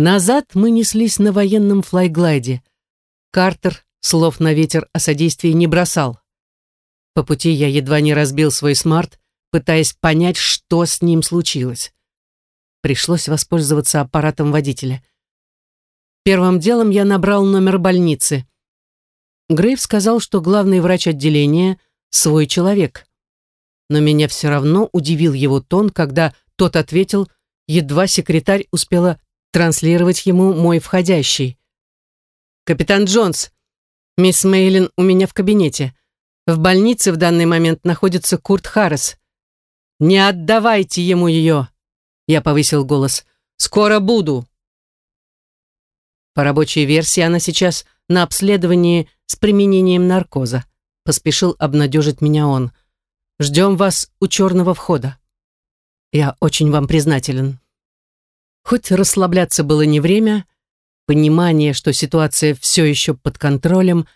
Назад мы неслись на военном флайглайде. Картер слов на ветер о содействии не бросал. По пути я едва не разбил свой смарт, пытаясь понять, что с ним случилось. Пришлось воспользоваться аппаратом водителя. Первым делом я набрал номер больницы. Грейв сказал, что главный врач отделения — свой человек. Но меня все равно удивил его тон, когда тот ответил, едва секретарь успела транслировать ему мой входящий. «Капитан Джонс, мисс Мейлин у меня в кабинете. В больнице в данный момент находится Курт Харрис. Не отдавайте ему ее!» Я повысил голос. «Скоро буду!» По рабочей версии она сейчас на обследовании с применением наркоза. Поспешил обнадежить меня он. «Ждем вас у черного входа. Я очень вам признателен». Хоть расслабляться было не время, понимание, что ситуация все еще под контролем,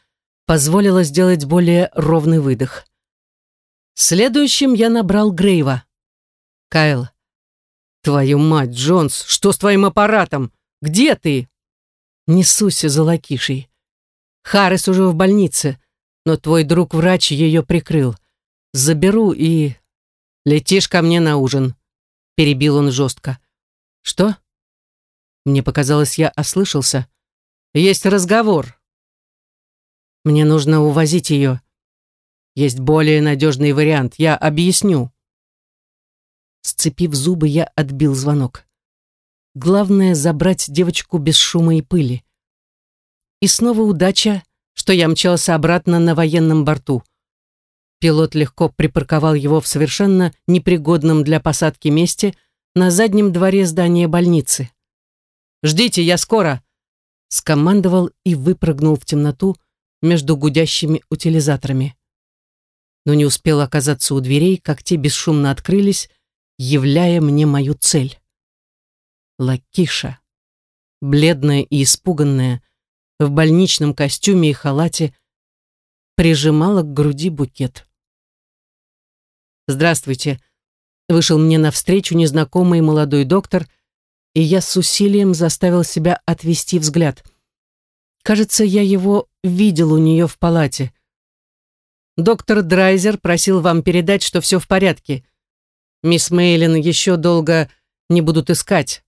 позволило сделать более ровный выдох. Следующим я набрал Грейва. «Кайл, твою мать, Джонс, что с твоим аппаратом? Где ты?» Несусь за Лакишей. Харрис уже в больнице, но твой друг-врач ее прикрыл. Заберу и... Летишь ко мне на ужин. Перебил он жестко. Что? Мне показалось, я ослышался. Есть разговор. Мне нужно увозить ее. Есть более надежный вариант. Я объясню. Сцепив зубы, я отбил звонок. Главное — забрать девочку без шума и пыли. И снова удача, что я мчался обратно на военном борту. Пилот легко припарковал его в совершенно непригодном для посадки месте на заднем дворе здания больницы. «Ждите, я скоро!» скомандовал и выпрыгнул в темноту между гудящими утилизаторами. Но не успел оказаться у дверей, как те бесшумно открылись, являя мне мою цель. Лакиша, бледная и испуганная, в больничном костюме и халате, прижимала к груди букет. «Здравствуйте», — вышел мне навстречу незнакомый молодой доктор, и я с усилием заставил себя отвести взгляд. Кажется, я его видел у нее в палате. «Доктор Драйзер просил вам передать, что все в порядке. Мисс Мейлин еще долго не будут искать».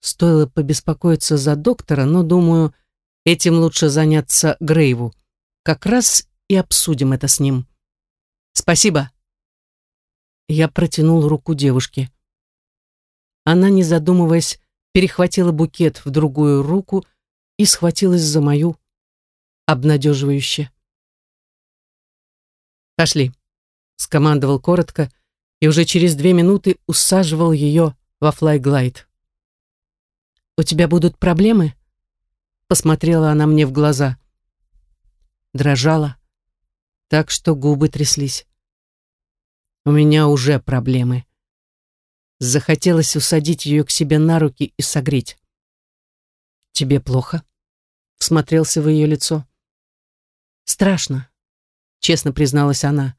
Стоило побеспокоиться за доктора, но, думаю, этим лучше заняться Грейву. Как раз и обсудим это с ним. Спасибо. Я протянул руку девушке. Она, не задумываясь, перехватила букет в другую руку и схватилась за мою обнадеживающе. «Пошли», — скомандовал коротко, и уже через две минуты усаживал ее во флайглайд. «У тебя будут проблемы?» Посмотрела она мне в глаза. Дрожала, так что губы тряслись. «У меня уже проблемы». Захотелось усадить ее к себе на руки и согреть. «Тебе плохо?» Всмотрелся в ее лицо. «Страшно», — честно призналась она.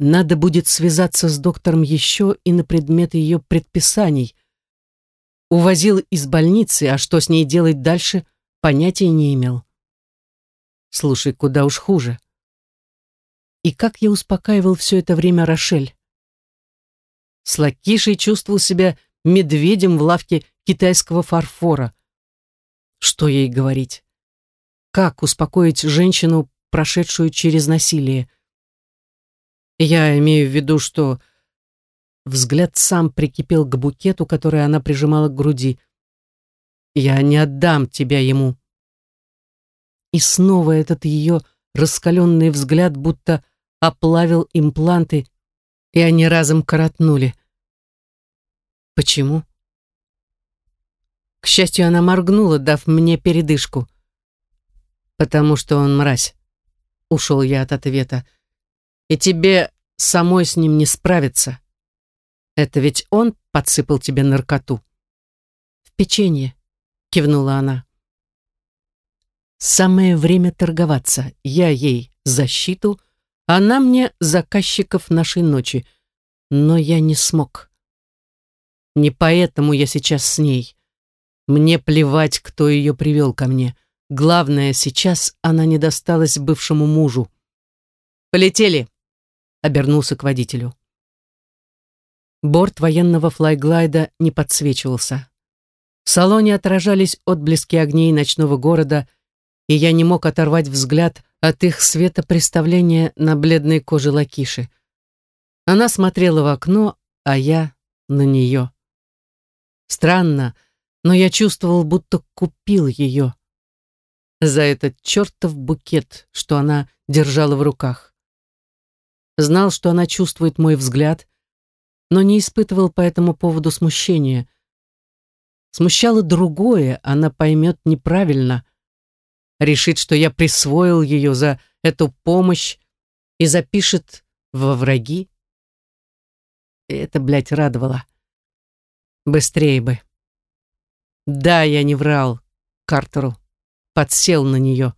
«Надо будет связаться с доктором еще и на предмет ее предписаний», Увозил из больницы, а что с ней делать дальше, понятия не имел. Слушай, куда уж хуже. И как я успокаивал все это время Рошель? С Лакишей чувствовал себя медведем в лавке китайского фарфора. Что ей говорить? Как успокоить женщину, прошедшую через насилие? Я имею в виду, что Взгляд сам прикипел к букету, который она прижимала к груди. «Я не отдам тебя ему». И снова этот ее раскаленный взгляд будто оплавил импланты, и они разом коротнули. Почему? К счастью, она моргнула, дав мне передышку. «Потому что он мразь», — ушел я от ответа. «И тебе самой с ним не справиться». Это ведь он подсыпал тебе наркоту. В печенье, кивнула она. Самое время торговаться. Я ей защиту, она мне заказчиков нашей ночи. Но я не смог. Не поэтому я сейчас с ней. Мне плевать, кто ее привел ко мне. Главное, сейчас она не досталась бывшему мужу. «Полетели!» — обернулся к водителю. Борт военного флайглайда не подсвечивался. В салоне отражались отблески огней ночного города, и я не мог оторвать взгляд от их светопреставления на бледной коже Лакиши. Она смотрела в окно, а я на нее. Странно, но я чувствовал, будто купил ее. За этот чертов букет, что она держала в руках. Знал, что она чувствует мой взгляд, но не испытывал по этому поводу смущения. Смущало другое, она поймет неправильно. Решит, что я присвоил ее за эту помощь и запишет во враги. И это, блядь, радовало. Быстрее бы. Да, я не врал Картеру, подсел на нее.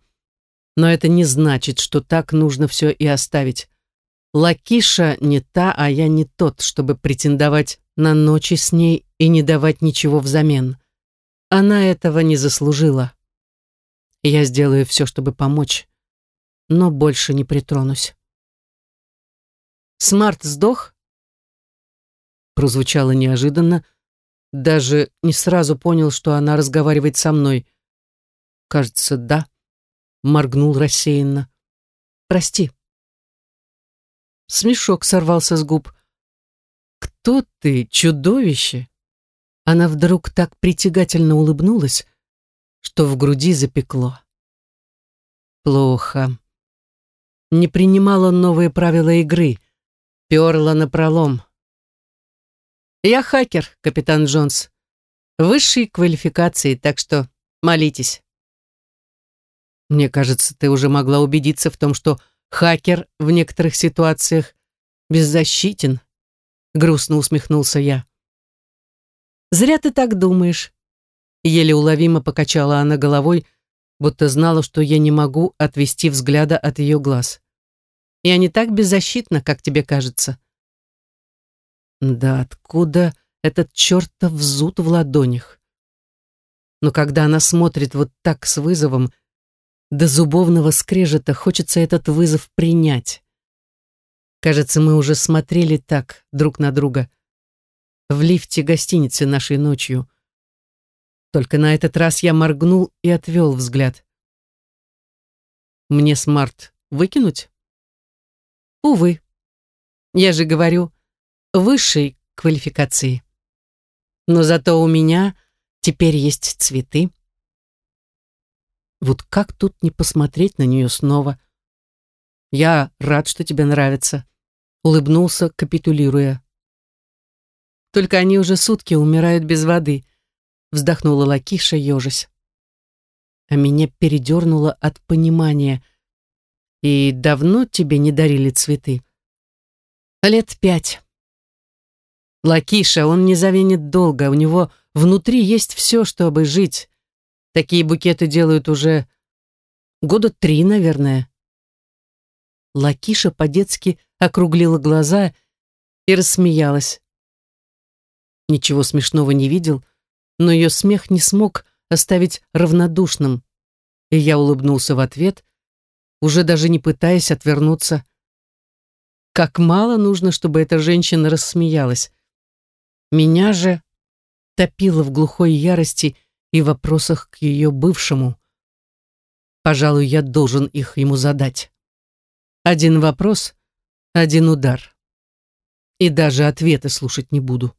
Но это не значит, что так нужно все и оставить. Лакиша не та, а я не тот, чтобы претендовать на ночи с ней и не давать ничего взамен. Она этого не заслужила. Я сделаю все, чтобы помочь, но больше не притронусь. Смарт сдох? Прозвучало неожиданно, даже не сразу понял, что она разговаривает со мной. Кажется, да. Моргнул рассеянно. Прости. Смешок сорвался с губ. «Кто ты, чудовище?» Она вдруг так притягательно улыбнулась, что в груди запекло. Плохо. Не принимала новые правила игры, перла напролом. Я хакер, капитан Джонс. Высшей квалификации, так что молитесь. Мне кажется, ты уже могла убедиться в том, что хакер в некоторых ситуациях беззащитен. Грустно усмехнулся я. Зря ты так думаешь. Еле уловимо покачала она головой, будто знала, что я не могу отвести взгляда от ее глаз. Я не так беззащитна, как тебе кажется. Да откуда этот чертов зуд в ладонях? Но когда она смотрит вот так с вызовом, до зубовного скрежета хочется этот вызов принять. Кажется, мы уже смотрели так друг на друга в лифте гостиницы нашей ночью. Только на этот раз я моргнул и отвел взгляд. Мне смарт выкинуть? Увы. Я же говорю, высшей квалификации. Но зато у меня теперь есть цветы. Вот как тут не посмотреть на нее снова? Я рад, что тебе нравится. Улыбнулся, капитулируя. Только они уже сутки умирают без воды. Вздохнула Лакиша, ежась. А меня передернуло от понимания. И давно тебе не дарили цветы? Лет пять. Лакиша, он не завинит долго, у него внутри есть все, чтобы жить. Такие букеты делают уже года три, наверное. Лакиша по-детски округлила глаза и рассмеялась. Ничего смешного не видел, но ее смех не смог оставить равнодушным, и я улыбнулся в ответ, уже даже не пытаясь отвернуться. Как мало нужно, чтобы эта женщина рассмеялась. Меня же топило в глухой ярости и вопросах к ее бывшему. Пожалуй, я должен их ему задать. Один вопрос, один удар. И даже ответы слушать не буду.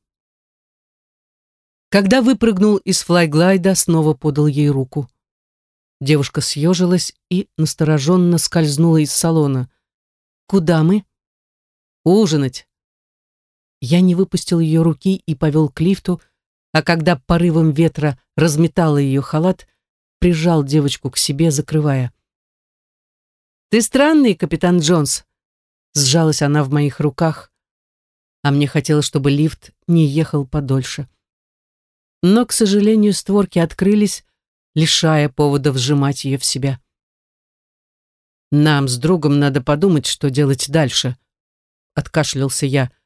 Когда выпрыгнул из флайглайда, снова подал ей руку. Девушка съежилась и настороженно скользнула из салона. «Куда мы?» «Ужинать», я не выпустил ее руки и повел к лифту, а когда порывом ветра разметала ее халат, прижал девочку к себе, закрывая. «Ты странный, капитан Джонс», — сжалась она в моих руках, а мне хотелось, чтобы лифт не ехал подольше. Но, к сожалению, створки открылись, лишая повода сжимать ее в себя. «Нам с другом надо подумать, что делать дальше», — откашлялся я, —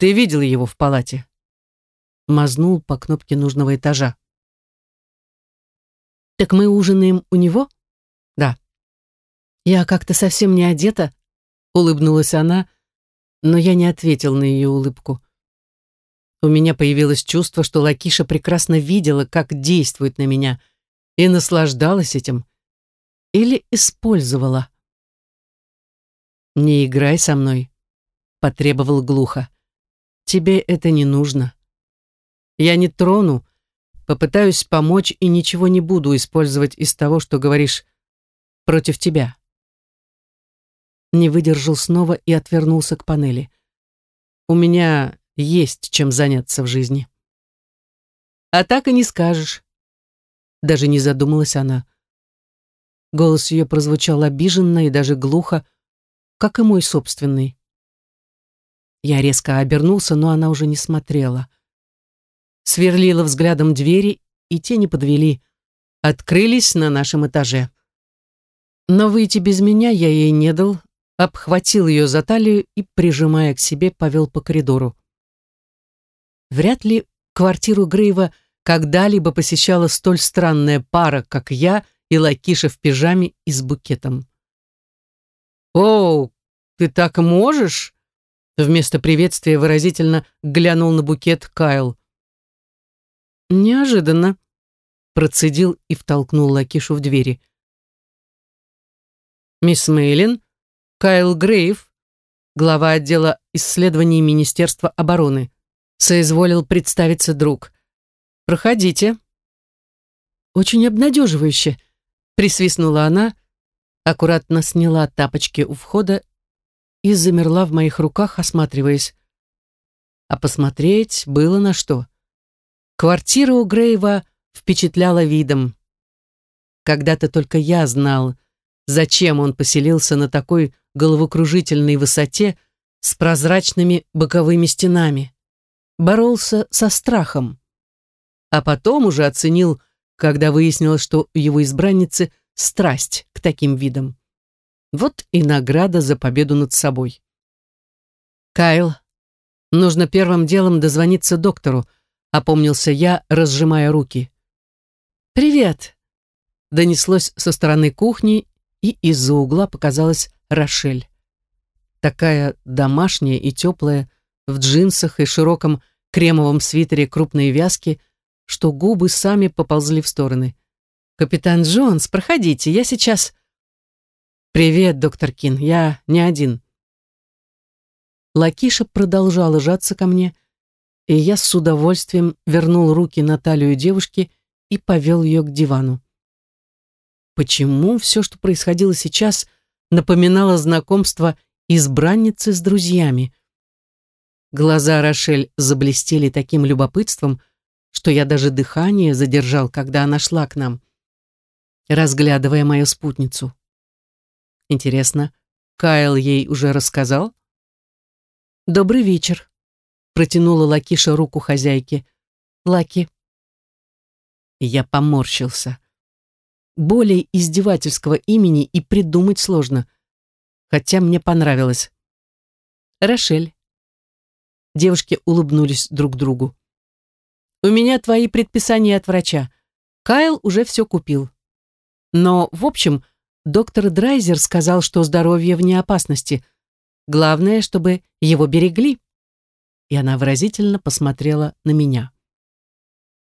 ты видел его в палате?» Мазнул по кнопке нужного этажа. Так мы ужинаем у него? Да. Я как-то совсем не одета, улыбнулась она, но я не ответил на ее улыбку. У меня появилось чувство, что Лакиша прекрасно видела, как действует на меня, и наслаждалась этим. Или использовала. «Не играй со мной», — потребовал глухо. «Тебе это не нужно. Я не трону, попытаюсь помочь и ничего не буду использовать из того, что говоришь против тебя». Не выдержал снова и отвернулся к панели. «У меня есть чем заняться в жизни». «А так и не скажешь». Даже не задумалась она. Голос ее прозвучал обиженно и даже глухо, как и мой собственный. Я резко обернулся, но она уже не смотрела. Сверлила взглядом двери, и те не подвели. Открылись на нашем этаже. Но выйти без меня я ей не дал, обхватил ее за талию и, прижимая к себе, повел по коридору. Вряд ли квартиру Грейва когда-либо посещала столь странная пара, как я и Лакиша в пижаме и с букетом. «О, ты так можешь?» Вместо приветствия выразительно глянул на букет Кайл. «Неожиданно», — процедил и втолкнул Лакишу в двери. «Мисс Мейлин, Кайл Грейв, глава отдела исследований Министерства обороны», соизволил представиться друг. «Проходите». «Очень обнадеживающе», — присвистнула она, аккуратно сняла тапочки у входа и замерла в моих руках, осматриваясь. А посмотреть было на что. Квартира у Грейва впечатляла видом. Когда-то только я знал, зачем он поселился на такой головокружительной высоте с прозрачными боковыми стенами. Боролся со страхом. А потом уже оценил, когда выяснилось, что у его избранницы страсть к таким видам. Вот и награда за победу над собой. «Кайл, нужно первым делом дозвониться доктору», опомнился я, разжимая руки. «Привет!» донеслось со стороны кухни, и из-за угла показалась Рошель. Такая домашняя и теплая, в джинсах и широком кремовом свитере крупной вязки, что губы сами поползли в стороны. «Капитан Джонс, проходите, я сейчас...» «Привет, доктор Кин, я не один». Лакиша продолжала жаться ко мне, и я с удовольствием вернул руки на талию девушки и повел ее к дивану. Почему все, что происходило сейчас, напоминало знакомство избранницы с друзьями? Глаза Рошель заблестели таким любопытством, что я даже дыхание задержал, когда она шла к нам, разглядывая мою спутницу. Интересно, Кайл ей уже рассказал? «Добрый вечер», — протянула Лакиша руку хозяйке. «Лаки». Я поморщился. Более издевательского имени и придумать сложно, хотя мне понравилось. «Рошель». Девушки улыбнулись друг другу. «У меня твои предписания от врача. Кайл уже все купил. Но, в общем, доктор Драйзер сказал, что здоровье вне опасности. Главное, чтобы его берегли. И она выразительно посмотрела на меня.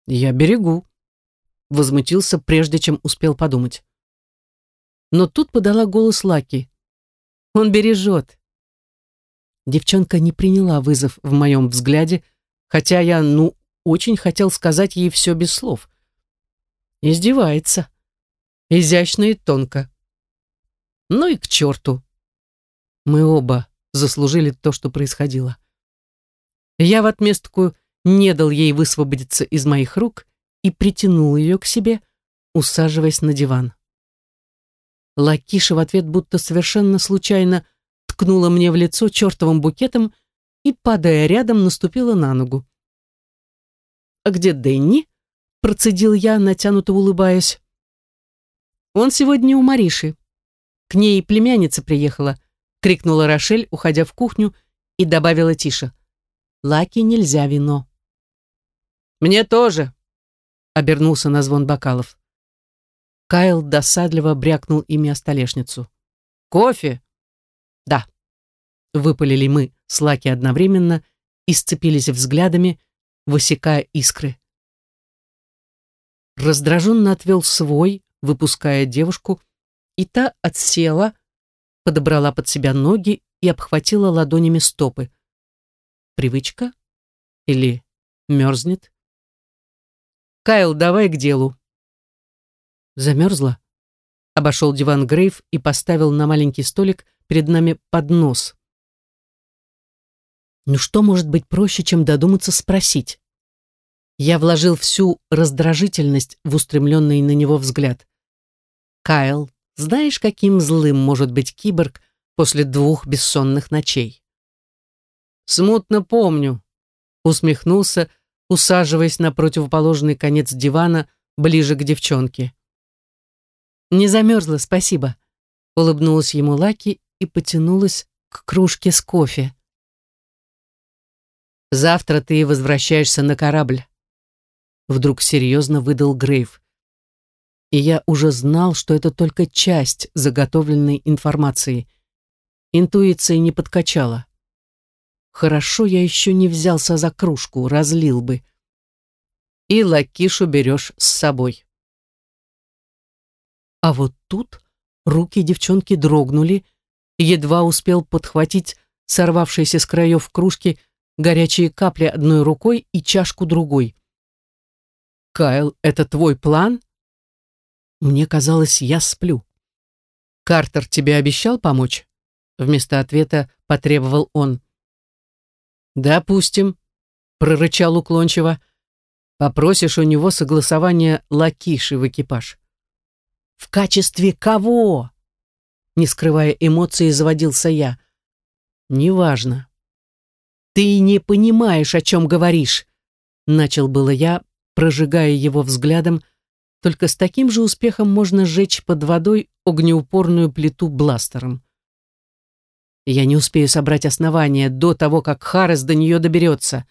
«Я берегу», — возмутился, прежде чем успел подумать. Но тут подала голос Лаки. «Он бережет». Девчонка не приняла вызов в моем взгляде, хотя я, ну, очень хотел сказать ей все без слов. Издевается. Изящно и тонко. Ну и к черту. Мы оба заслужили то, что происходило. Я в отместку не дал ей высвободиться из моих рук и притянул ее к себе, усаживаясь на диван. Лакиша в ответ будто совершенно случайно ткнула мне в лицо чертовым букетом и, падая рядом, наступила на ногу. «А где Дэнни?» — процедил я, натянуто улыбаясь. «Он сегодня у Мариши. К ней племянница приехала», — крикнула Рошель, уходя в кухню, и добавила тише. «Лаки нельзя вино». «Мне тоже», — обернулся на звон бокалов. Кайл досадливо брякнул ими о столешницу. «Кофе?» «Да», — выпалили мы с Лаки одновременно и сцепились взглядами, высекая искры. Раздраженно отвел свой, выпуская девушку, и та отсела, подобрала под себя ноги и обхватила ладонями стопы. Привычка? Или мерзнет? «Кайл, давай к делу», Замерзла? Обошел диван Грейв и поставил на маленький столик перед нами поднос. Ну что может быть проще, чем додуматься спросить? Я вложил всю раздражительность в устремленный на него взгляд. «Кайл, знаешь, каким злым может быть киборг после двух бессонных ночей?» «Смутно помню», — усмехнулся, усаживаясь на противоположный конец дивана ближе к девчонке. «Не замерзла, спасибо», — улыбнулась ему Лаки и потянулась к кружке с кофе. «Завтра ты возвращаешься на корабль», — вдруг серьезно выдал Грейв. И я уже знал, что это только часть заготовленной информации. Интуиция не подкачала. Хорошо, я еще не взялся за кружку, разлил бы. И лакишу берешь с собой. А вот тут руки девчонки дрогнули, едва успел подхватить сорвавшиеся с краев кружки горячие капли одной рукой и чашку другой. «Кайл, это твой план?» Мне казалось, я сплю. «Картер тебе обещал помочь?» Вместо ответа потребовал он. «Допустим», — прорычал уклончиво. «Попросишь у него согласование лакиши в экипаж». В качестве кого? Не скрывая эмоций, заводился я. Неважно. Ты не понимаешь, о чем говоришь. Начал было я, прожигая его взглядом, только с таким же успехом можно сжечь под водой огнеупорную плиту бластером. Я не успею собрать основания до того, как Харрес до нее доберется.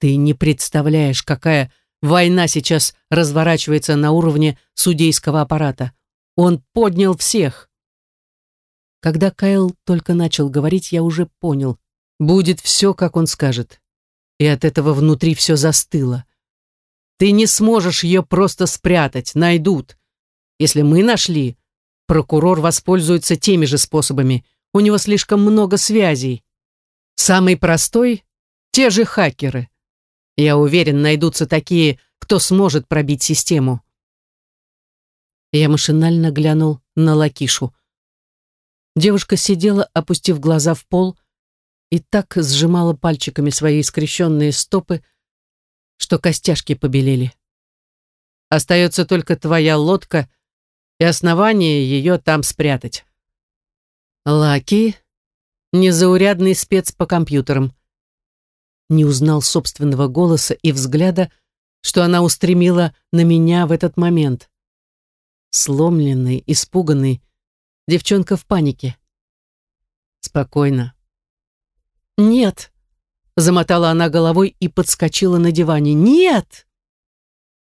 Ты не представляешь, какая Война сейчас разворачивается на уровне судейского аппарата. Он поднял всех. Когда Кайл только начал говорить, я уже понял. Будет все, как он скажет. И от этого внутри все застыло. Ты не сможешь ее просто спрятать, найдут. Если мы нашли, прокурор воспользуется теми же способами. У него слишком много связей. Самый простой — те же хакеры. Я уверен, найдутся такие, кто сможет пробить систему. Я машинально глянул на Лакишу. Девушка сидела, опустив глаза в пол, и так сжимала пальчиками свои скрещенные стопы, что костяшки побелели. Остается только твоя лодка и основание ее там спрятать. Лаки — незаурядный спец по компьютерам не узнал собственного голоса и взгляда, что она устремила на меня в этот момент. Сломленный, испуганный, девчонка в панике. Спокойно. «Нет!» — замотала она головой и подскочила на диване. «Нет!»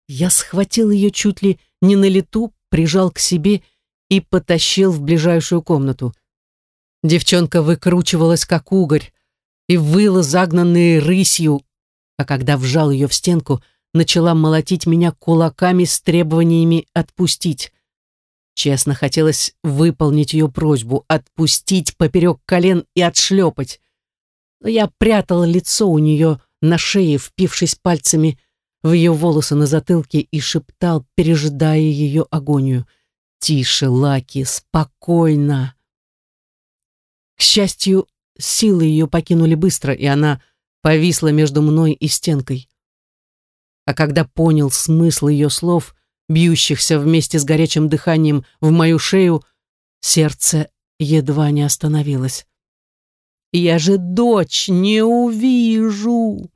Я схватил ее чуть ли не на лету, прижал к себе и потащил в ближайшую комнату. Девчонка выкручивалась, как угорь, и выла загнанные рысью, а когда вжал ее в стенку, начала молотить меня кулаками с требованиями отпустить. Честно хотелось выполнить ее просьбу, отпустить поперек колен и отшлепать. Но я прятала лицо у нее на шее, впившись пальцами в ее волосы на затылке и шептал, пережидая ее агонию. «Тише, Лаки, спокойно!» К счастью, Силы ее покинули быстро, и она повисла между мной и стенкой. А когда понял смысл ее слов, бьющихся вместе с горячим дыханием в мою шею, сердце едва не остановилось. «Я же дочь не увижу!»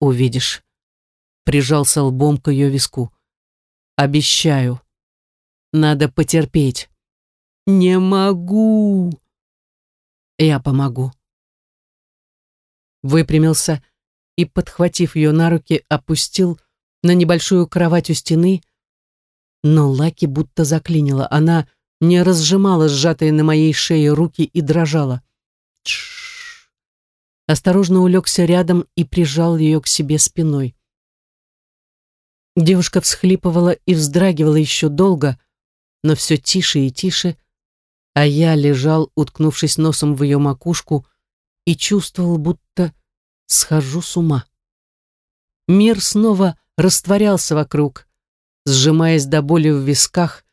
«Увидишь», — прижался лбом к ее виску. «Обещаю. Надо потерпеть». «Не могу!» Я помогу. Выпрямился и, подхватив ее на руки, опустил на небольшую кровать у стены, Но Лаки будто заклинила. Она не разжимала сжатые на моей шее руки и дрожала. Тш. Осторожно улегся рядом и прижал ее к себе спиной. Девушка всхлипывала и вздрагивала еще долго, но все тише и тише, а я лежал, уткнувшись носом в ее макушку, и чувствовал, будто схожу с ума. Мир снова растворялся вокруг, сжимаясь до боли в висках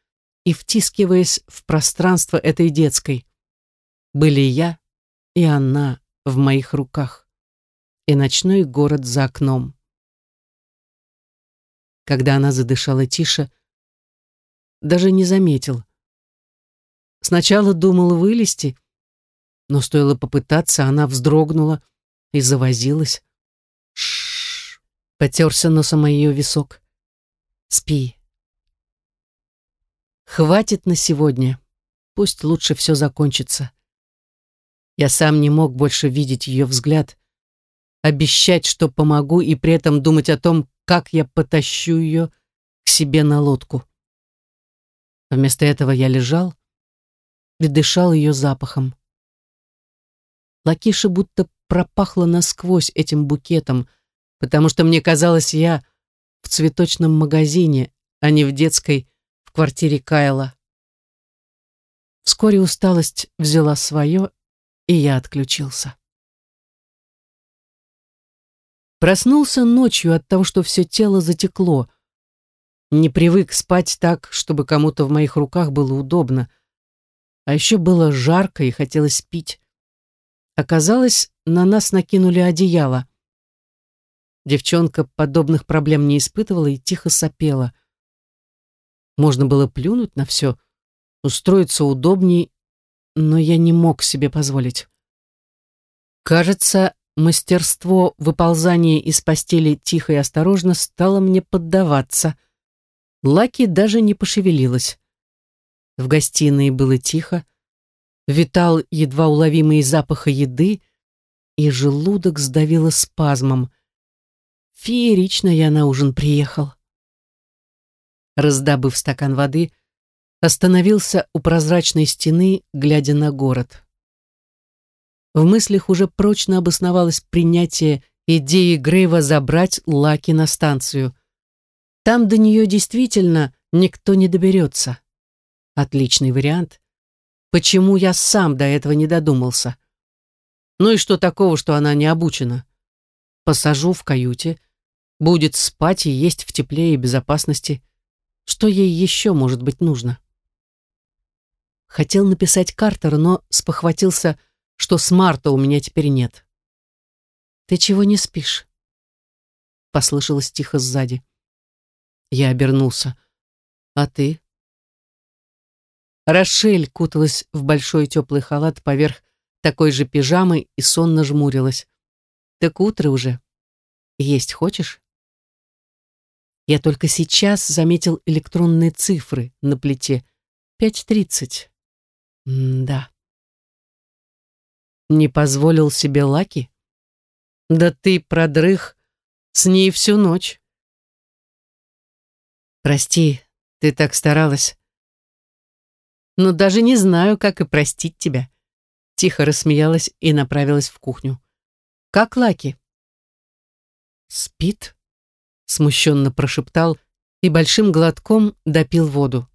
и втискиваясь в пространство этой детской. Были я и она в моих руках, и ночной город за окном. Когда она задышала тише, даже не заметил. Сначала думал вылезти, но стоило попытаться, она вздрогнула и завозилась. Потерся носом о ее висок. Спи. Хватит на сегодня. Пусть лучше все закончится. Я сам не мог больше видеть ее взгляд, обещать, что помогу, и при этом думать о том, как я потащу ее к себе на лодку. Вместо этого я лежал и дышал ее запахом. Лакиша будто пропахла насквозь этим букетом, потому что мне казалось, я в цветочном магазине, а не в детской в квартире Кайла. Вскоре усталость взяла свое, и я отключился. Проснулся ночью от того, что все тело затекло. Не привык спать так, чтобы кому-то в моих руках было удобно. А еще было жарко и хотелось пить. Оказалось, на нас накинули одеяло. Девчонка подобных проблем не испытывала и тихо сопела. Можно было плюнуть на все, устроиться удобней, но я не мог себе позволить. Кажется, мастерство выползания из постели тихо и осторожно стало мне поддаваться. Лаки даже не пошевелилась. В гостиной было тихо, витал едва уловимый запах еды, и желудок сдавило спазмом. Феерично я на ужин приехал. Раздобыв стакан воды, остановился у прозрачной стены, глядя на город. В мыслях уже прочно обосновалось принятие идеи Грейва забрать Лаки на станцию. Там до нее действительно никто не доберется. Отличный вариант. Почему я сам до этого не додумался? Ну и что такого, что она не обучена? Посажу в каюте, будет спать и есть в тепле и безопасности. Что ей еще может быть нужно? Хотел написать Картеру, но спохватился, что смарта у меня теперь нет. «Ты чего не спишь?» Послышалось тихо сзади. Я обернулся. «А ты?» Рошель куталась в большой теплый халат поверх такой же пижамы и сонно жмурилась. «Так утро уже. Есть хочешь?» Я только сейчас заметил электронные цифры на плите. Пять тридцать. да. Не позволил себе Лаки? Да ты продрых с ней всю ночь. Прости, ты так старалась но даже не знаю, как и простить тебя». Тихо рассмеялась и направилась в кухню. «Как Лаки?» «Спит?» — смущенно прошептал и большим глотком допил воду.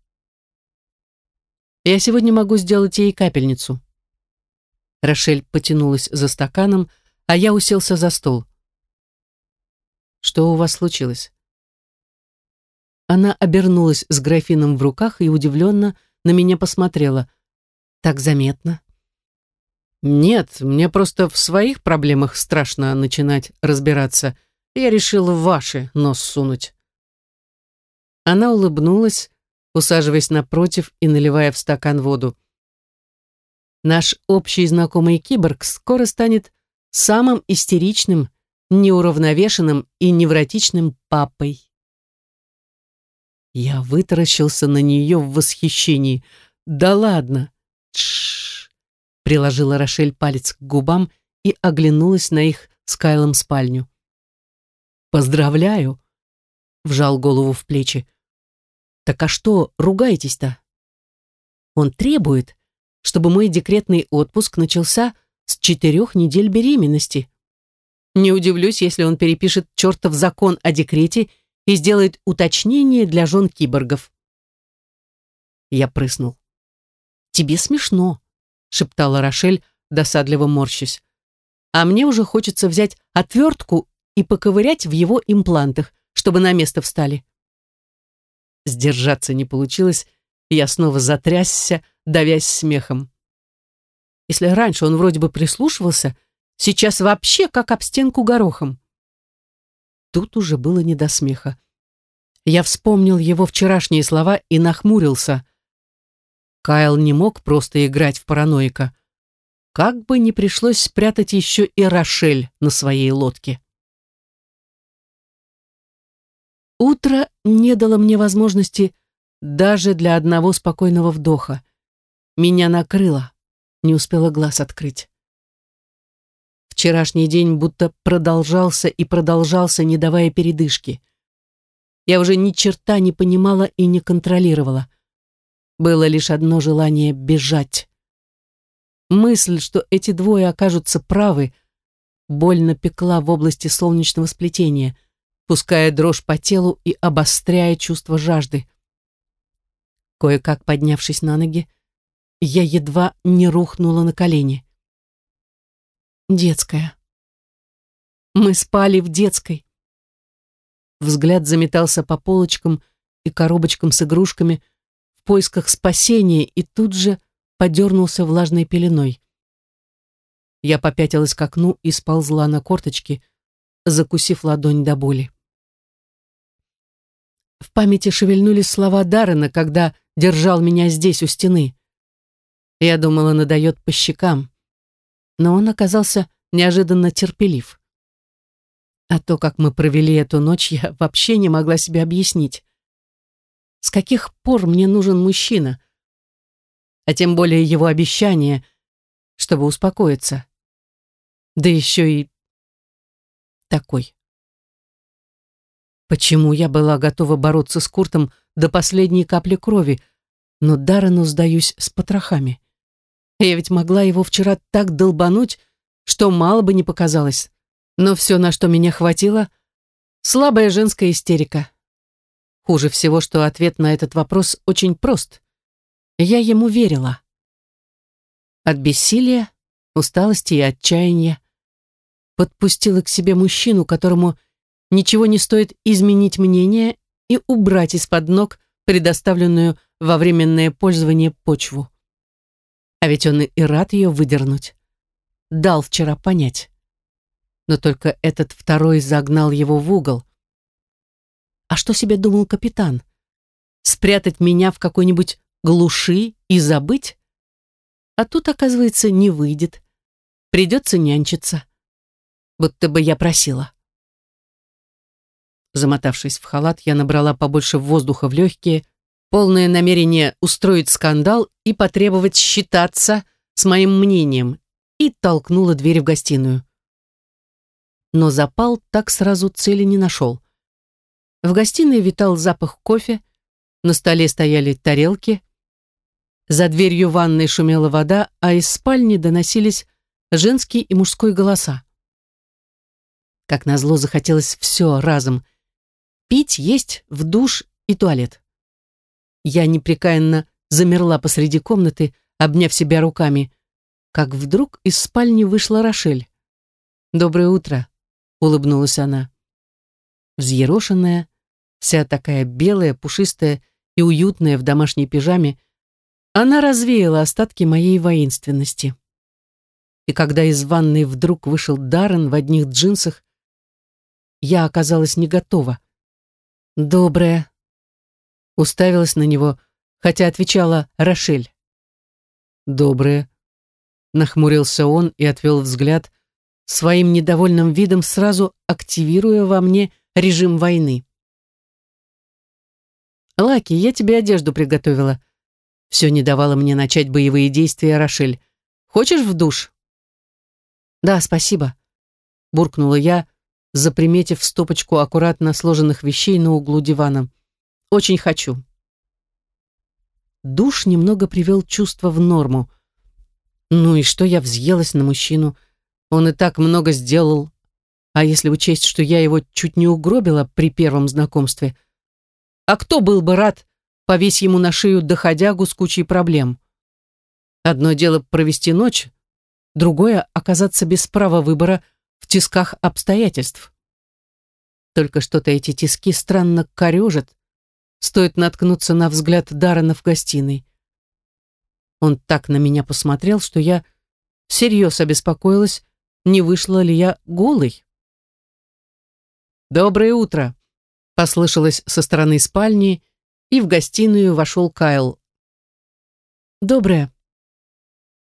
«Я сегодня могу сделать ей капельницу». Рошель потянулась за стаканом, а я уселся за стол. «Что у вас случилось?» Она обернулась с графином в руках и удивленно на меня посмотрела. Так заметно. Нет, мне просто в своих проблемах страшно начинать разбираться. Я решила в ваши нос сунуть. Она улыбнулась, усаживаясь напротив и наливая в стакан воду. Наш общий знакомый киборг скоро станет самым истеричным, неуравновешенным и невротичным папой. Я вытаращился на нее в восхищении. «Да ладно!» Тш! приложила Рошель палец к губам и оглянулась на их с Кайлом спальню. «Поздравляю!» — вжал голову в плечи. Так а что ругаетесь-то? Он требует, чтобы мой декретный отпуск начался с четырех недель беременности. Не удивлюсь, если он перепишет чертов закон о декрете и сделает уточнение для жен киборгов. Я прыснул. «Тебе смешно», — шептала Рошель, досадливо морщась. «А мне уже хочется взять отвертку и поковырять в его имплантах, чтобы на место встали». Сдержаться не получилось, и я снова затрясся, давясь смехом. Если раньше он вроде бы прислушивался, сейчас вообще как об стенку горохом. Тут уже было не до смеха. Я вспомнил его вчерашние слова и нахмурился. Кайл не мог просто играть в параноика. Как бы не пришлось спрятать еще и Рошель на своей лодке. Утро не дало мне возможности даже для одного спокойного вдоха. Меня накрыло, не успела глаз открыть. Вчерашний день будто продолжался и продолжался, не давая передышки. Я уже ни черта не понимала и не контролировала. Было лишь одно желание бежать. Мысль, что эти двое окажутся правы, больно пекла в области солнечного сплетения, пуская дрожь по телу и обостряя чувство жажды. Кое-как поднявшись на ноги, я едва не рухнула на колени. Детская. Мы спали в детской. Взгляд заметался по полочкам и коробочкам с игрушками, в поисках спасения и тут же подернулся влажной пеленой. Я попятилась к окну и сползла на корточки, закусив ладонь до боли. В памяти шевельнулись слова Даррена, когда держал меня здесь, у стены. Я думала, надает по щекам, но он оказался неожиданно терпелив. А то, как мы провели эту ночь, я вообще не могла себе объяснить. С каких пор мне нужен мужчина? А тем более его обещание, чтобы успокоиться. Да еще и такой. Почему я была готова бороться с Куртом до последней капли крови, но Даррену сдаюсь с потрохами? Я ведь могла его вчера так долбануть, что мало бы не показалось. Но все, на что меня хватило, слабая женская истерика. Хуже всего, что ответ на этот вопрос очень прост. Я ему верила. От бессилия, усталости и отчаяния подпустила к себе мужчину, которому ничего не стоит изменить мнение и убрать из-под ног предоставленную во временное пользование почву. А ведь он и рад ее выдернуть. Дал вчера понять. Но только этот второй загнал его в угол, а что себе думал капитан? Спрятать меня в какой-нибудь глуши и забыть? А тут, оказывается, не выйдет. Придется нянчиться. Будто бы я просила. Замотавшись в халат, я набрала побольше воздуха в легкие, полное намерение устроить скандал и потребовать считаться с моим мнением, и толкнула дверь в гостиную. Но запал так сразу цели не нашел. В гостиной витал запах кофе, на столе стояли тарелки, за дверью ванной шумела вода, а из спальни доносились женский и мужской голоса. Как назло захотелось все разом. Пить, есть, в душ и туалет. Я непрекаянно замерла посреди комнаты, обняв себя руками, как вдруг из спальни вышла Рошель. «Доброе утро», — улыбнулась она. Взъерошенная, Вся такая белая, пушистая и уютная в домашней пижаме, она развеяла остатки моей воинственности. И когда из ванной вдруг вышел Даррен в одних джинсах, я оказалась не готова. «Доброе», — уставилась на него, хотя отвечала Рошель. «Доброе», — нахмурился он и отвел взгляд, своим недовольным видом сразу активируя во мне режим войны. «Лаки, я тебе одежду приготовила». Все не давало мне начать боевые действия, Рошель. «Хочешь в душ?» «Да, спасибо», — буркнула я, заприметив стопочку аккуратно сложенных вещей на углу дивана. «Очень хочу. душ немного привел чувство в норму. Ну и что я взъелась на мужчину? Он и так много сделал. А если учесть, что я его чуть не угробила при первом знакомстве? А кто был бы рад повесь ему на шею доходягу с кучей проблем? Одно дело провести ночь, другое — оказаться без права выбора в тисках обстоятельств. Только что-то эти тиски странно корежат, стоит наткнуться на взгляд Даррена в гостиной. Он так на меня посмотрел, что я всерьез обеспокоилась, не вышла ли я голой. «Доброе утро!» — послышалось со стороны спальни, и в гостиную вошел Кайл. «Доброе!»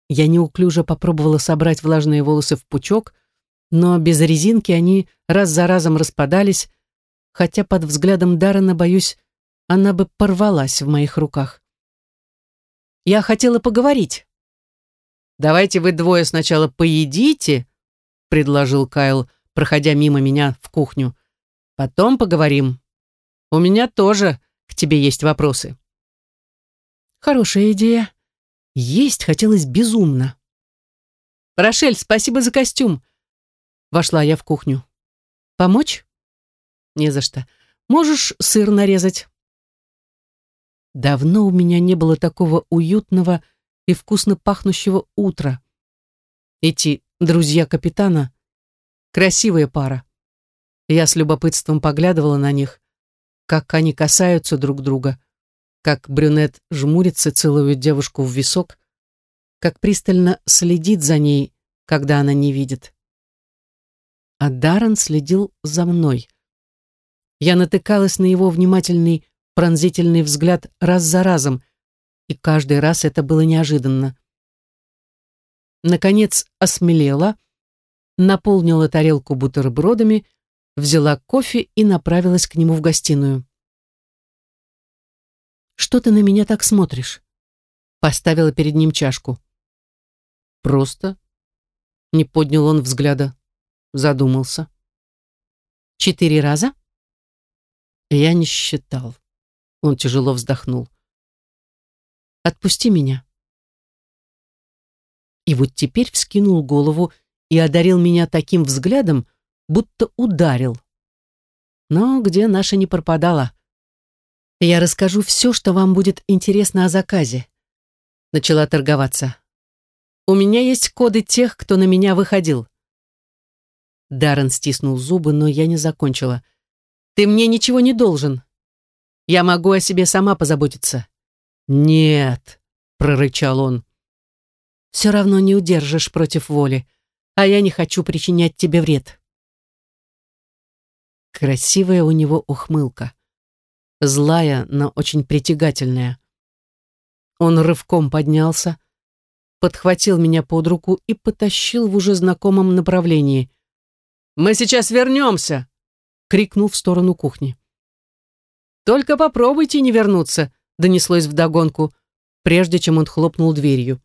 Я неуклюже попробовала собрать влажные волосы в пучок, но без резинки они раз за разом распадались, хотя под взглядом Даррена, боюсь, она бы порвалась в моих руках. Я хотела поговорить. «Давайте вы двое сначала поедите», — предложил Кайл, проходя мимо меня в кухню. «Потом поговорим. У меня тоже к тебе есть вопросы». «Хорошая идея. Есть хотелось безумно». «Рошель, спасибо за костюм». Вошла я в кухню. «Помочь?» «Не за что. Можешь сыр нарезать?» Давно у меня не было такого уютного и вкусно пахнущего утра. Эти друзья капитана — красивая пара. Я с любопытством поглядывала на них, как они касаются друг друга, как брюнет жмурится, целует девушку в висок, как пристально следит за ней, когда она не видит. А Даррен следил за мной. Я натыкалась на его внимательный пронзительный взгляд раз за разом, и каждый раз это было неожиданно. Наконец осмелела, наполнила тарелку бутербродами, взяла кофе и направилась к нему в гостиную. «Что ты на меня так смотришь?» Поставила перед ним чашку. «Просто?» Не поднял он взгляда, задумался. «Четыре раза?» Я не считал. Он тяжело вздохнул. «Отпусти меня». И вот теперь вскинул голову и одарил меня таким взглядом, будто ударил. Но где наша не пропадала? Я расскажу все, что вам будет интересно о заказе. Начала торговаться. У меня есть коды тех, кто на меня выходил. Даррен стиснул зубы, но я не закончила. Ты мне ничего не должен. Я могу о себе сама позаботиться». «Нет», — прорычал он. «Все равно не удержишь против воли, а я не хочу причинять тебе вред». Красивая у него ухмылка. Злая, но очень притягательная. Он рывком поднялся, подхватил меня под руку и потащил в уже знакомом направлении. «Мы сейчас вернемся!» — крикнул в сторону кухни. «Только попробуйте не вернуться», — донеслось вдогонку, прежде чем он хлопнул дверью.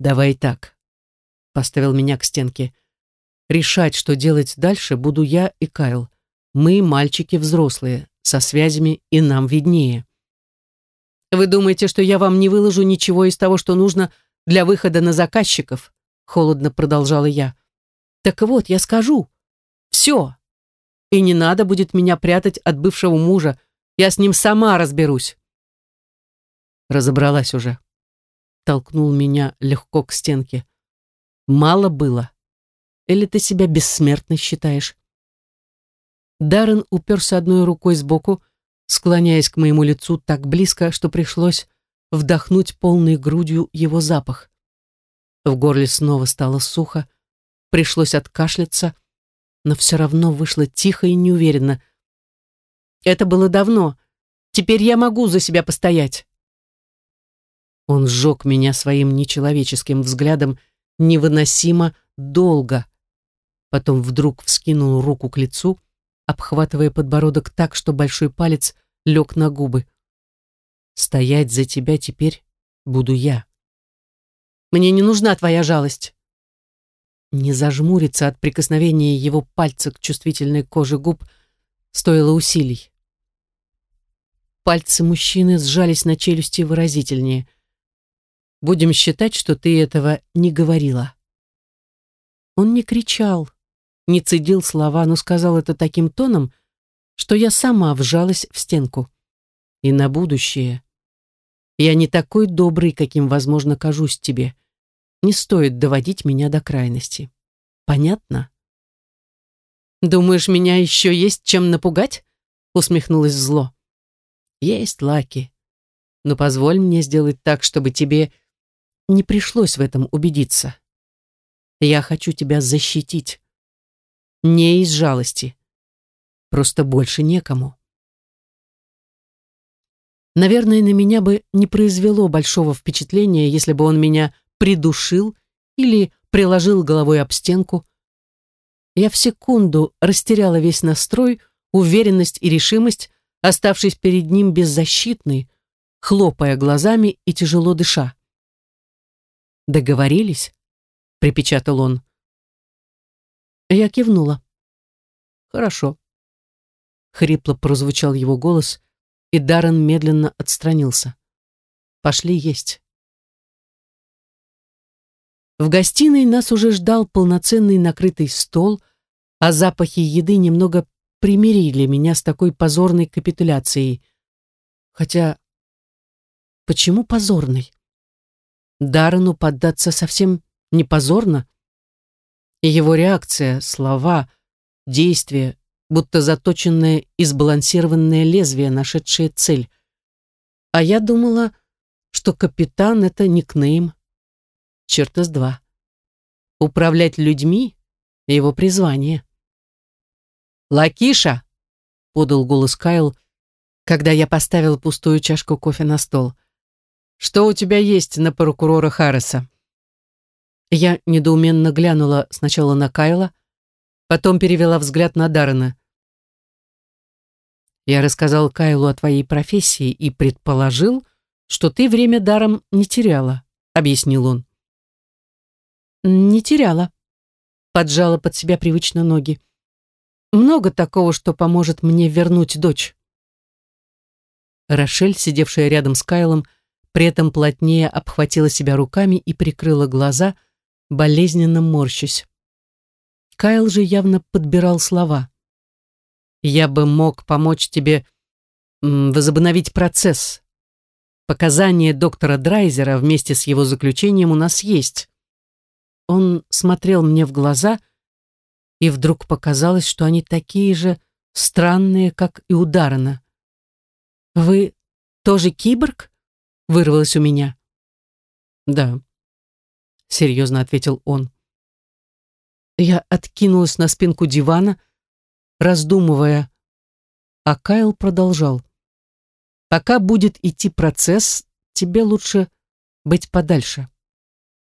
«Давай так», — поставил меня к стенке. «Решать, что делать дальше, буду я и Кайл. Мы мальчики взрослые, со связями, и нам виднее». «Вы думаете, что я вам не выложу ничего из того, что нужно для выхода на заказчиков?» — холодно продолжала я. «Так вот, я скажу. Все и не надо будет меня прятать от бывшего мужа. Я с ним сама разберусь. Разобралась уже. Толкнул меня легко к стенке. Мало было. Или ты себя бессмертной считаешь? Даррен уперся одной рукой сбоку, склоняясь к моему лицу так близко, что пришлось вдохнуть полной грудью его запах. В горле снова стало сухо, пришлось откашляться, но все равно вышло тихо и неуверенно. Это было давно. Теперь я могу за себя постоять. Он сжег меня своим нечеловеческим взглядом невыносимо долго. Потом вдруг вскинул руку к лицу, обхватывая подбородок так, что большой палец лег на губы. «Стоять за тебя теперь буду я». «Мне не нужна твоя жалость не зажмуриться от прикосновения его пальца к чувствительной коже губ стоило усилий. Пальцы мужчины сжались на челюсти выразительнее. «Будем считать, что ты этого не говорила». Он не кричал, не цедил слова, но сказал это таким тоном, что я сама вжалась в стенку. И на будущее. Я не такой добрый, каким, возможно, кажусь тебе. Не стоит доводить меня до крайности. Понятно? «Думаешь, меня еще есть чем напугать?» усмехнулась зло. «Есть, Лаки. Но позволь мне сделать так, чтобы тебе не пришлось в этом убедиться. Я хочу тебя защитить. Не из жалости. Просто больше некому». Наверное, на меня бы не произвело большого впечатления, если бы он меня придушил или приложил головой об стенку, я в секунду растеряла весь настрой, уверенность и решимость, оставшись перед ним беззащитной, хлопая глазами и тяжело дыша. «Договорились?» — припечатал он. Я кивнула. «Хорошо». Хрипло прозвучал его голос, и Даррен медленно отстранился. «Пошли есть». В гостиной нас уже ждал полноценный накрытый стол, а запахи еды немного примирили меня с такой позорной капитуляцией. Хотя, почему позорной? Даррену поддаться совсем не позорно. Его реакция, слова, действия, будто заточенное и сбалансированное лезвие, нашедшее цель. А я думала, что капитан — это никнейм. Черта с два. Управлять людьми — его призвание. «Лакиша!» — подал голос Кайл, когда я поставил пустую чашку кофе на стол. «Что у тебя есть на прокурора Харриса?» Я недоуменно глянула сначала на Кайла, потом перевела взгляд на Даррена. «Я рассказал Кайлу о твоей профессии и предположил, что ты время даром не теряла», — объяснил он. «Не теряла», — поджала под себя привычно ноги. «Много такого, что поможет мне вернуть дочь». Рошель, сидевшая рядом с Кайлом, при этом плотнее обхватила себя руками и прикрыла глаза, болезненно морщась. Кайл же явно подбирал слова. «Я бы мог помочь тебе возобновить процесс. Показания доктора Драйзера вместе с его заключением у нас есть. Он смотрел мне в глаза, и вдруг показалось, что они такие же странные, как и у Даррена. «Вы тоже киборг?» — вырвалось у меня. «Да», — серьезно ответил он. Я откинулась на спинку дивана, раздумывая, а Кайл продолжал. «Пока будет идти процесс, тебе лучше быть подальше».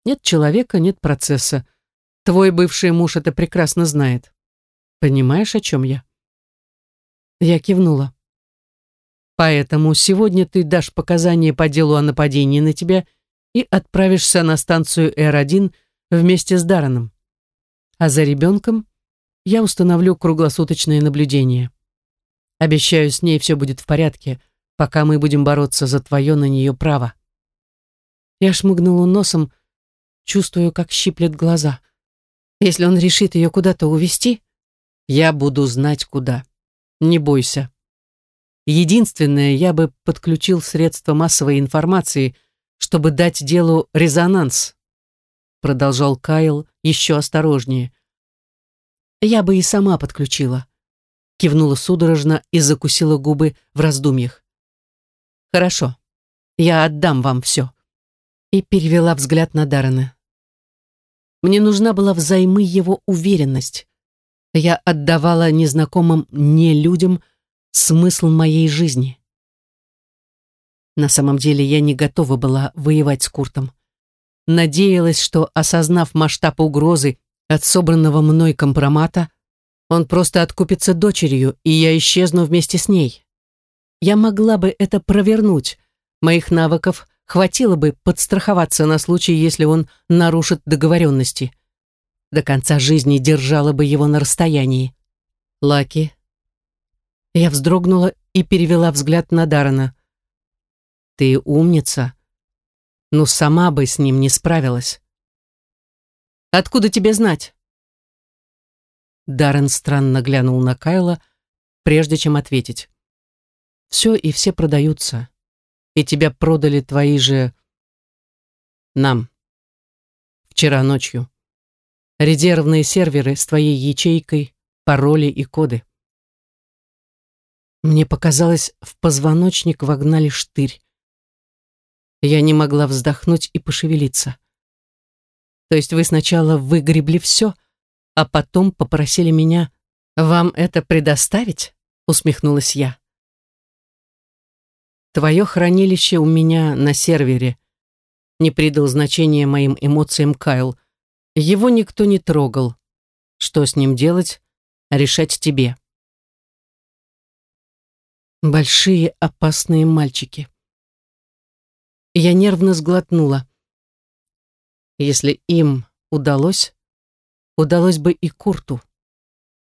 Нет человека, нет процесса. Твой бывший муж это прекрасно знает. Понимаешь, о чем я? Я кивнула. Поэтому сегодня ты дашь показания по делу о нападении на тебя и отправишься на станцию Р-1 вместе с Дараном. А за ребенком я установлю круглосуточное наблюдение. Обещаю, с ней все будет в порядке, пока мы будем бороться за твое на нее право. Я шмыгнула носом, чувствую, как щиплет глаза. Если он решит ее куда-то увезти, я буду знать куда. Не бойся. Единственное, я бы подключил средства массовой информации, чтобы дать делу резонанс, продолжал Кайл еще осторожнее. Я бы и сама подключила. Кивнула судорожно и закусила губы в раздумьях. Хорошо, я отдам вам все и перевела взгляд на Даррена. Мне нужна была взаймы его уверенность. Я отдавала незнакомым не людям смысл моей жизни. На самом деле я не готова была воевать с Куртом. Надеялась, что, осознав масштаб угрозы от собранного мной компромата, он просто откупится дочерью, и я исчезну вместе с ней. Я могла бы это провернуть. Моих навыков хватило бы подстраховаться на случай, если он нарушит договоренности. До конца жизни держала бы его на расстоянии. Лаки. Я вздрогнула и перевела взгляд на Дарана. «Ты умница, но сама бы с ним не справилась». «Откуда тебе знать?» Даррен странно глянул на Кайла, прежде чем ответить. «Все и все продаются, и тебя продали твои же... нам. Вчера ночью. Резервные серверы с твоей ячейкой, пароли и коды. Мне показалось, в позвоночник вогнали штырь. Я не могла вздохнуть и пошевелиться. То есть вы сначала выгребли все, а потом попросили меня вам это предоставить? Усмехнулась я. Твое хранилище у меня на сервере. Не придал значения моим эмоциям Кайл. Его никто не трогал. Что с ним делать, решать тебе. Большие опасные мальчики. Я нервно сглотнула. Если им удалось, удалось бы и Курту.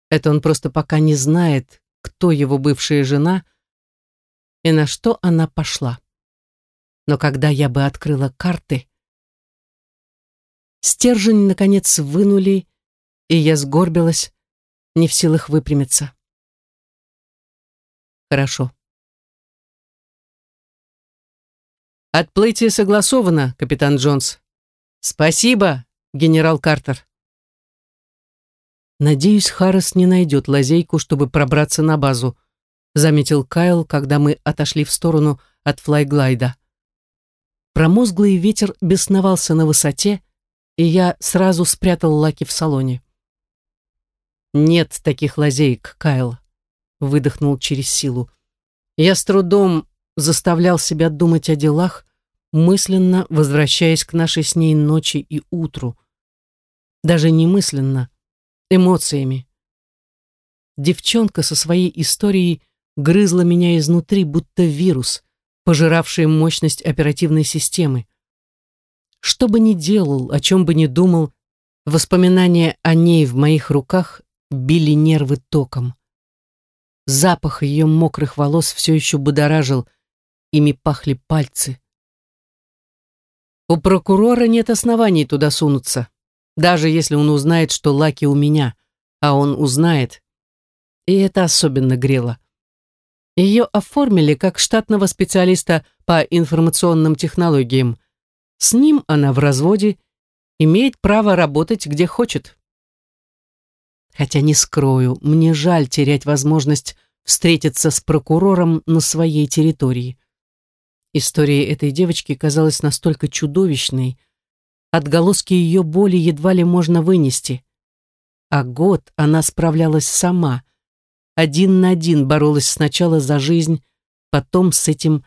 Это он просто пока не знает, кто его бывшая жена и на что она пошла. Но когда я бы открыла карты, стержень, наконец, вынули, и я сгорбилась, не в силах выпрямиться. Хорошо. Отплытие согласовано, капитан Джонс. Спасибо, генерал Картер. Надеюсь, Харрис не найдет лазейку, чтобы пробраться на базу, заметил Кайл, когда мы отошли в сторону от флайглайда. Промозглый ветер бесновался на высоте, и я сразу спрятал Лаки в салоне. «Нет таких лазеек, Кайл», выдохнул через силу. Я с трудом заставлял себя думать о делах, мысленно возвращаясь к нашей с ней ночи и утру. Даже не мысленно, эмоциями. Девчонка со своей историей грызла меня изнутри, будто вирус, пожиравший мощность оперативной системы. Что бы ни делал, о чем бы ни думал, воспоминания о ней в моих руках били нервы током. Запах ее мокрых волос все еще будоражил, ими пахли пальцы. У прокурора нет оснований туда сунуться, даже если он узнает, что Лаки у меня, а он узнает. И это особенно грело. Ее оформили как штатного специалиста по информационным технологиям. С ним она в разводе, имеет право работать где хочет. Хотя не скрою, мне жаль терять возможность встретиться с прокурором на своей территории. История этой девочки казалась настолько чудовищной, отголоски ее боли едва ли можно вынести. А год она справлялась сама, один на один боролась сначала за жизнь, потом с этим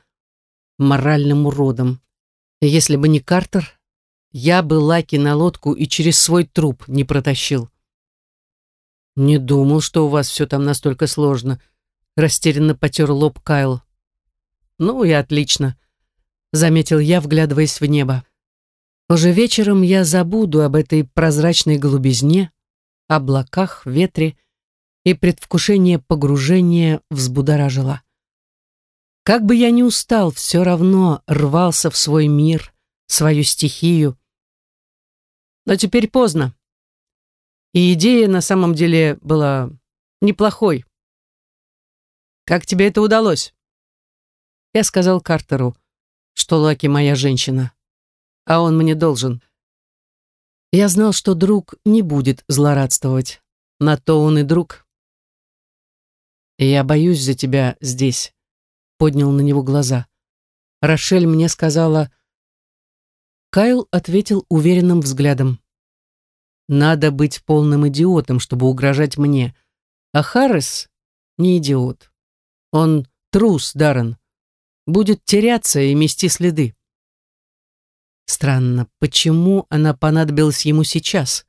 моральным уродом. Если бы не Картер, я бы Лаки на лодку и через свой труп не протащил. «Не думал, что у вас все там настолько сложно», — растерянно потер лоб Кайл. «Ну и отлично», — заметил я, вглядываясь в небо. «Уже вечером я забуду об этой прозрачной голубизне, облаках, ветре, и предвкушение погружения взбудоражило. Как бы я ни устал, все равно рвался в свой мир, свою стихию. Но теперь поздно. И идея на самом деле была неплохой. Как тебе это удалось? Я сказал Картеру, что Лаки моя женщина, а он мне должен. Я знал, что друг не будет злорадствовать. На то он и друг. Я боюсь за тебя здесь, поднял на него глаза. Рошель мне сказала... Кайл ответил уверенным взглядом. Надо быть полным идиотом, чтобы угрожать мне. А Харрис не идиот. Он трус, Даррен. Будет теряться и мести следы. Странно, почему она понадобилась ему сейчас?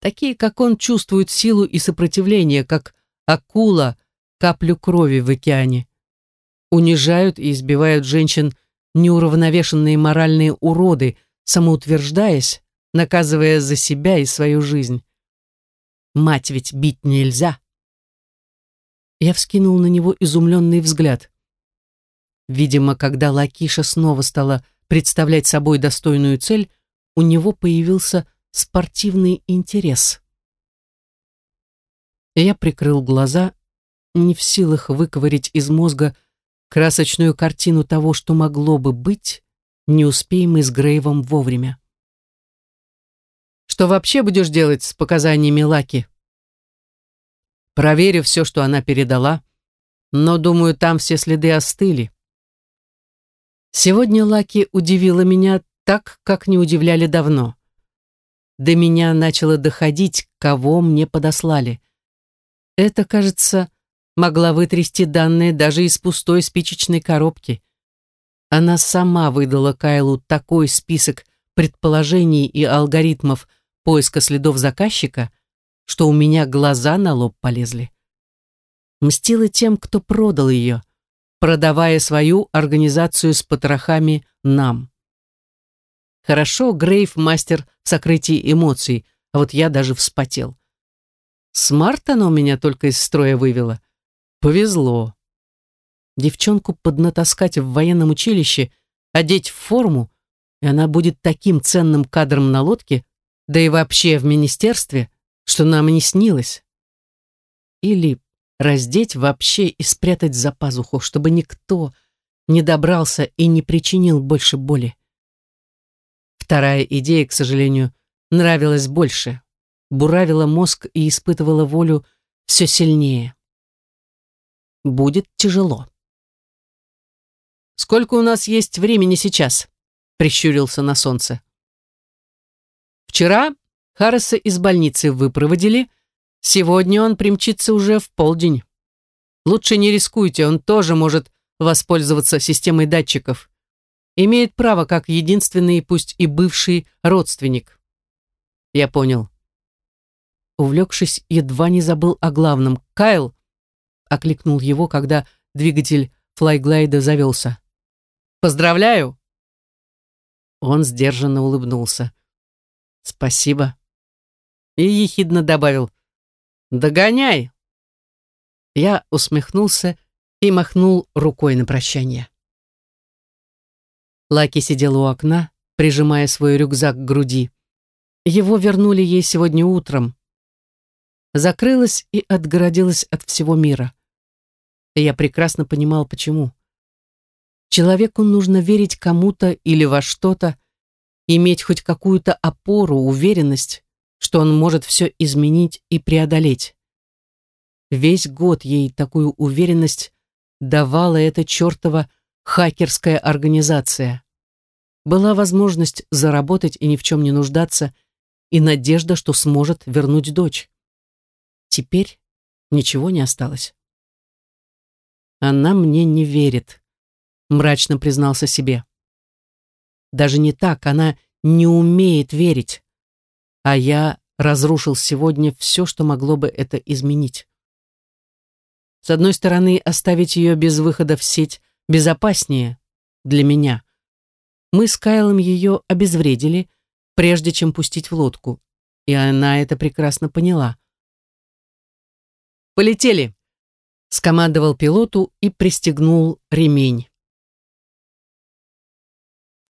Такие, как он, чувствуют силу и сопротивление, как акула каплю крови в океане. Унижают и избивают женщин неуравновешенные моральные уроды, самоутверждаясь, наказывая за себя и свою жизнь. Мать ведь бить нельзя. Я вскинул на него изумленный взгляд. Видимо, когда Лакиша снова стала представлять собой достойную цель, у него появился спортивный интерес. Я прикрыл глаза, не в силах выковырить из мозга красочную картину того, что могло бы быть, не успеем мы с Грейвом вовремя. «Что вообще будешь делать с показаниями Лаки?» «Проверю все, что она передала, но, думаю, там все следы остыли». Сегодня Лаки удивила меня так, как не удивляли давно. До меня начало доходить, кого мне подослали. Это, кажется, могла вытрясти данные даже из пустой спичечной коробки. Она сама выдала Кайлу такой список предположений и алгоритмов поиска следов заказчика, что у меня глаза на лоб полезли. Мстила тем, кто продал ее, продавая свою организацию с потрохами нам. Хорошо, Грейв мастер в сокрытии эмоций, а вот я даже вспотел. Смарт она у меня только из строя вывела. Повезло. Девчонку поднатаскать в военном училище, одеть в форму, и она будет таким ценным кадром на лодке, да и вообще в министерстве, что нам не снилось. Или раздеть вообще и спрятать за пазуху, чтобы никто не добрался и не причинил больше боли. Вторая идея, к сожалению, нравилась больше, буравила мозг и испытывала волю все сильнее. Будет тяжело. «Сколько у нас есть времени сейчас?» — прищурился на солнце. «Вчера Харреса из больницы выпроводили, сегодня он примчится уже в полдень. Лучше не рискуйте, он тоже может воспользоваться системой датчиков. Имеет право как единственный, пусть и бывший, родственник». Я понял. Увлекшись, едва не забыл о главном. «Кайл!» — окликнул его, когда двигатель флайглайда завелся. Поздравляю!» Он сдержанно улыбнулся. «Спасибо». И ехидно добавил. «Догоняй!» Я усмехнулся и махнул рукой на прощание. Лаки сидел у окна, прижимая свой рюкзак к груди. Его вернули ей сегодня утром. Закрылась и отгородилась от всего мира. И я прекрасно понимал, почему. Человеку нужно верить кому-то или во что-то, иметь хоть какую-то опору, уверенность, что он может все изменить и преодолеть. Весь год ей такую уверенность давала эта чертова хакерская организация. Была возможность заработать и ни в чем не нуждаться, и надежда, что сможет вернуть дочь. Теперь ничего не осталось. Она мне не верит мрачно признался себе. Даже не так, она не умеет верить. А я разрушил сегодня все, что могло бы это изменить. С одной стороны, оставить ее без выхода в сеть безопаснее для меня. Мы с Кайлом ее обезвредили, прежде чем пустить в лодку, и она это прекрасно поняла. «Полетели!» — скомандовал пилоту и пристегнул ремень.